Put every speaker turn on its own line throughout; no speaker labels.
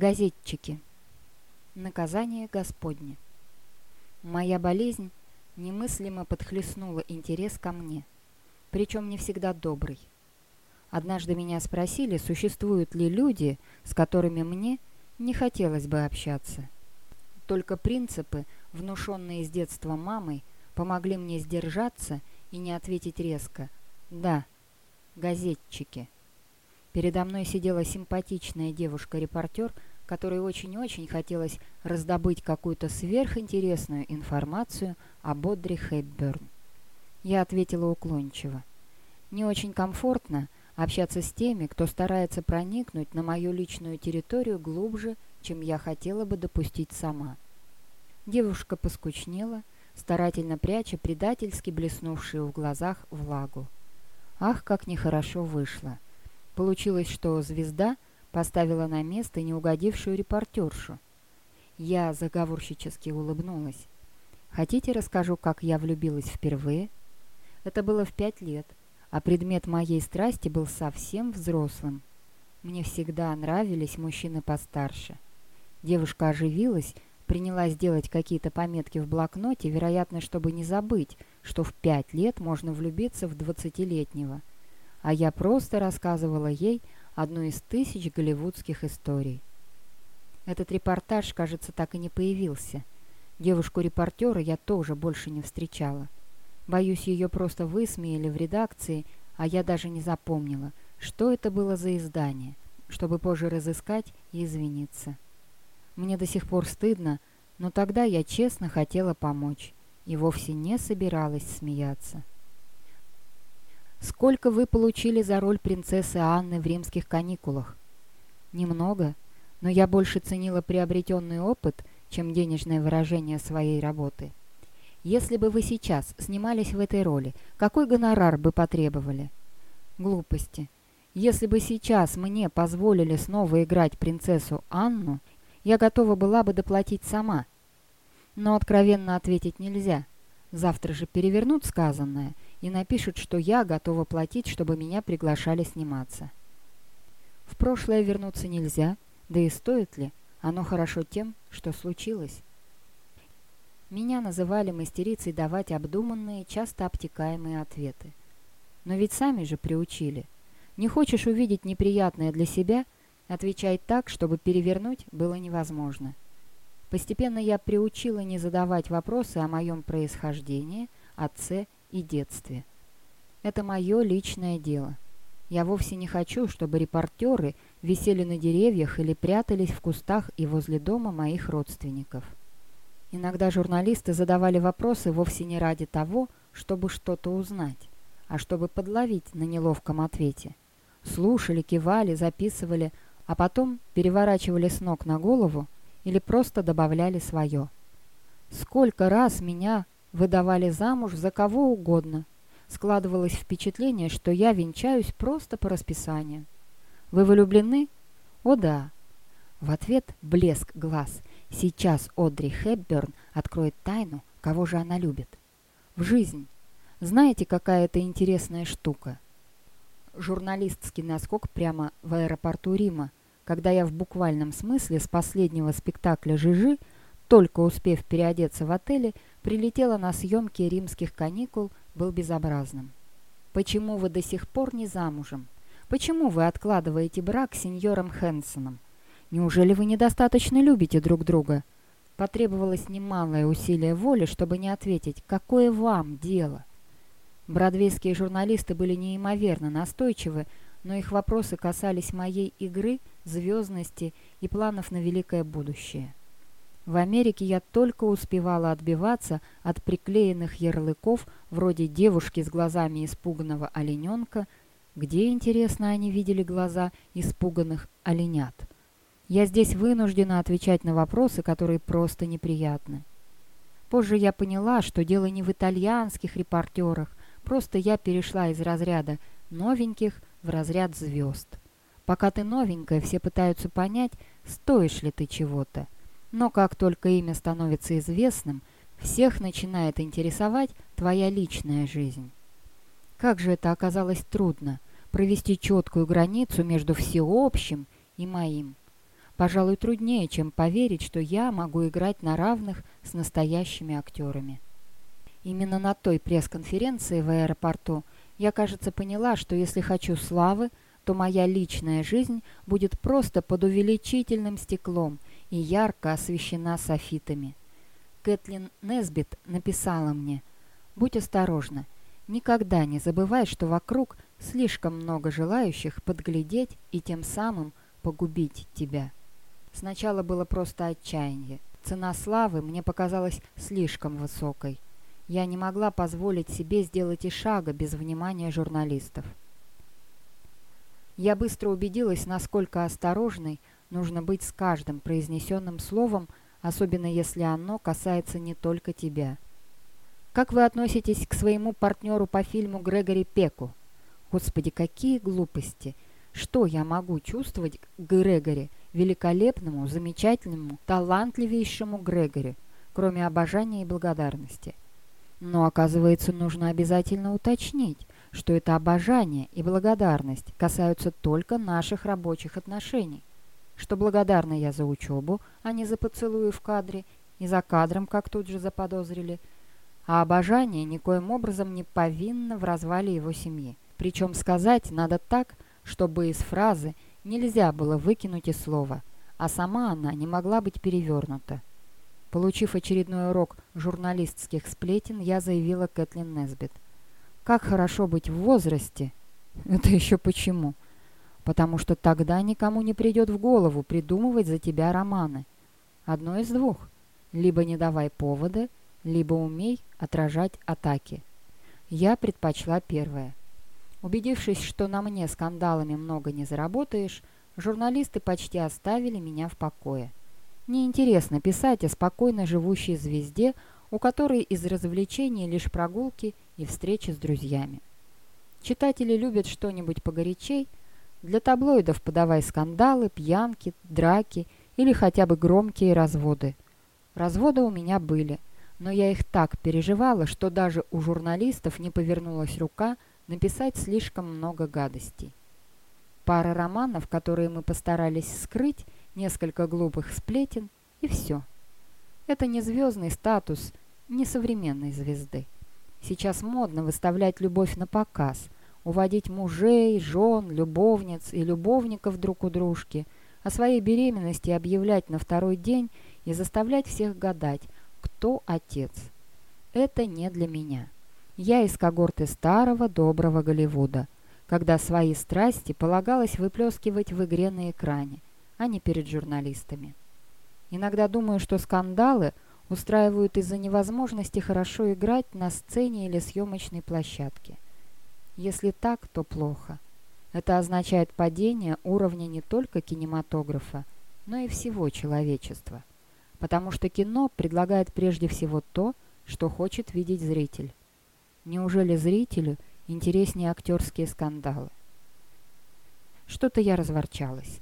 Газетчики. Наказание Господне. Моя болезнь немыслимо подхлестнула интерес ко мне, причем не всегда добрый. Однажды меня спросили, существуют ли люди, с которыми мне не хотелось бы общаться. Только принципы, внушенные с детства мамой, помогли мне сдержаться и не ответить резко «Да, газетчики». Передо мной сидела симпатичная девушка-репортер, которой очень-очень хотелось раздобыть какую-то сверхинтересную информацию о Бодри Хепберн. Я ответила уклончиво. Не очень комфортно общаться с теми, кто старается проникнуть на мою личную территорию глубже, чем я хотела бы допустить сама. Девушка поскучнела, старательно пряча предательски блеснувшую в глазах влагу. Ах, как нехорошо вышло! Получилось, что звезда поставила на место неугодившую репортершу. Я заговорщически улыбнулась. Хотите, расскажу, как я влюбилась впервые? Это было в пять лет, а предмет моей страсти был совсем взрослым. Мне всегда нравились мужчины постарше. Девушка оживилась, принялась делать какие-то пометки в блокноте, вероятно, чтобы не забыть, что в пять лет можно влюбиться в двадцатилетнего а я просто рассказывала ей одну из тысяч голливудских историй. Этот репортаж, кажется, так и не появился. Девушку-репортера я тоже больше не встречала. Боюсь, ее просто высмеяли в редакции, а я даже не запомнила, что это было за издание, чтобы позже разыскать и извиниться. Мне до сих пор стыдно, но тогда я честно хотела помочь и вовсе не собиралась смеяться. Сколько вы получили за роль принцессы Анны в римских каникулах? Немного, но я больше ценила приобретенный опыт, чем денежное выражение своей работы. Если бы вы сейчас снимались в этой роли, какой гонорар бы потребовали? Глупости. Если бы сейчас мне позволили снова играть принцессу Анну, я готова была бы доплатить сама. Но откровенно ответить нельзя. Завтра же перевернут сказанное – и напишут, что я готова платить, чтобы меня приглашали сниматься. В прошлое вернуться нельзя, да и стоит ли, оно хорошо тем, что случилось. Меня называли мастерицей давать обдуманные, часто обтекаемые ответы. Но ведь сами же приучили. Не хочешь увидеть неприятное для себя, отвечай так, чтобы перевернуть было невозможно. Постепенно я приучила не задавать вопросы о моем происхождении, отце и детстве. Это мое личное дело. Я вовсе не хочу, чтобы репортеры висели на деревьях или прятались в кустах и возле дома моих родственников. Иногда журналисты задавали вопросы вовсе не ради того, чтобы что-то узнать, а чтобы подловить на неловком ответе. Слушали, кивали, записывали, а потом переворачивали с ног на голову или просто добавляли свое. Сколько раз меня выдавали замуж за кого угодно. Складывалось впечатление, что я венчаюсь просто по расписанию. «Вы влюблены?» «О да». В ответ блеск глаз. Сейчас Одри Хепберн откроет тайну, кого же она любит. В жизнь. Знаете, какая это интересная штука? Журналистский наскок прямо в аэропорту Рима, когда я в буквальном смысле с последнего спектакля «Жижи», только успев переодеться в отеле, прилетела на съемки римских каникул, был безобразным. «Почему вы до сих пор не замужем? Почему вы откладываете брак с сеньором Хэнсоном? Неужели вы недостаточно любите друг друга?» Потребовалось немалое усилие воли, чтобы не ответить «Какое вам дело?». Бродвейские журналисты были неимоверно настойчивы, но их вопросы касались моей игры, звездности и планов на великое будущее. В Америке я только успевала отбиваться от приклеенных ярлыков вроде девушки с глазами испуганного олененка, где, интересно, они видели глаза испуганных оленят. Я здесь вынуждена отвечать на вопросы, которые просто неприятны. Позже я поняла, что дело не в итальянских репортерах, просто я перешла из разряда новеньких в разряд звезд. Пока ты новенькая, все пытаются понять, стоишь ли ты чего-то. Но как только имя становится известным, всех начинает интересовать твоя личная жизнь. Как же это оказалось трудно – провести четкую границу между всеобщим и моим. Пожалуй, труднее, чем поверить, что я могу играть на равных с настоящими актерами. Именно на той пресс-конференции в аэропорту я, кажется, поняла, что если хочу славы, то моя личная жизнь будет просто под увеличительным стеклом и ярко освещена софитами. Кэтлин Несбит написала мне «Будь осторожна, никогда не забывай, что вокруг слишком много желающих подглядеть и тем самым погубить тебя». Сначала было просто отчаяние. Цена славы мне показалась слишком высокой. Я не могла позволить себе сделать и шага без внимания журналистов. Я быстро убедилась, насколько осторожной нужно быть с каждым произнесенным словом, особенно если оно касается не только тебя. Как вы относитесь к своему партнеру по фильму Грегори Пеку? Господи, какие глупости! Что я могу чувствовать к Грегори, великолепному, замечательному, талантливейшему Грегори, кроме обожания и благодарности? Но, оказывается, нужно обязательно уточнить, что это обожание и благодарность касаются только наших рабочих отношений, что благодарна я за учебу, а не за поцелуи в кадре и за кадром, как тут же заподозрили, а обожание никоим образом не повинно в развале его семьи. Причем сказать надо так, чтобы из фразы нельзя было выкинуть и слова, а сама она не могла быть перевернута. Получив очередной урок журналистских сплетен, я заявила Кэтлин Несбит – как хорошо быть в возрасте. Это еще почему? Потому что тогда никому не придет в голову придумывать за тебя романы. Одно из двух. Либо не давай повода, либо умей отражать атаки. Я предпочла первое. Убедившись, что на мне скандалами много не заработаешь, журналисты почти оставили меня в покое. Неинтересно писать о спокойно живущей звезде, у которой из развлечений лишь прогулки и встречи с друзьями. Читатели любят что-нибудь погорячей, для таблоидов подавай скандалы, пьянки, драки или хотя бы громкие разводы. Разводы у меня были, но я их так переживала, что даже у журналистов не повернулась рука написать слишком много гадостей. Пара романов, которые мы постарались скрыть, несколько глупых сплетен и все. Это не звездный статус, не современной звезды. Сейчас модно выставлять любовь на показ, уводить мужей, жен, любовниц и любовников друг у дружки, о своей беременности объявлять на второй день и заставлять всех гадать, кто отец. Это не для меня. Я из когорты старого доброго Голливуда, когда свои страсти полагалось выплескивать в игре на экране, а не перед журналистами. Иногда думаю, что скандалы – устраивают из-за невозможности хорошо играть на сцене или съемочной площадке. Если так, то плохо. Это означает падение уровня не только кинематографа, но и всего человечества. Потому что кино предлагает прежде всего то, что хочет видеть зритель. Неужели зрителю интереснее актерские скандалы? Что-то я разворчалась.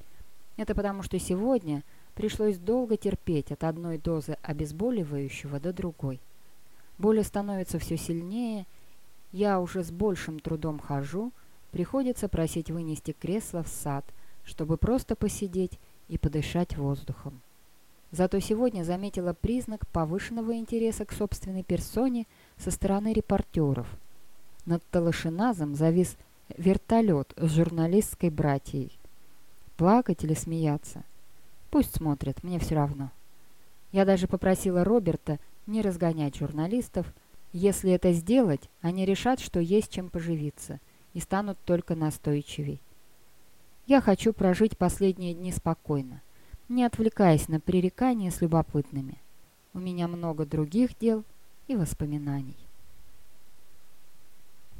Это потому что сегодня Пришлось долго терпеть от одной дозы обезболивающего до другой. Боль становится все сильнее, я уже с большим трудом хожу, приходится просить вынести кресло в сад, чтобы просто посидеть и подышать воздухом. Зато сегодня заметила признак повышенного интереса к собственной персоне со стороны репортеров. Над Талашиназом завис вертолет с журналистской братьей. Плакать или смеяться? Пусть смотрят, мне все равно. Я даже попросила Роберта не разгонять журналистов. Если это сделать, они решат, что есть чем поживиться, и станут только настойчивей. Я хочу прожить последние дни спокойно, не отвлекаясь на пререкания с любопытными. У меня много других дел и воспоминаний.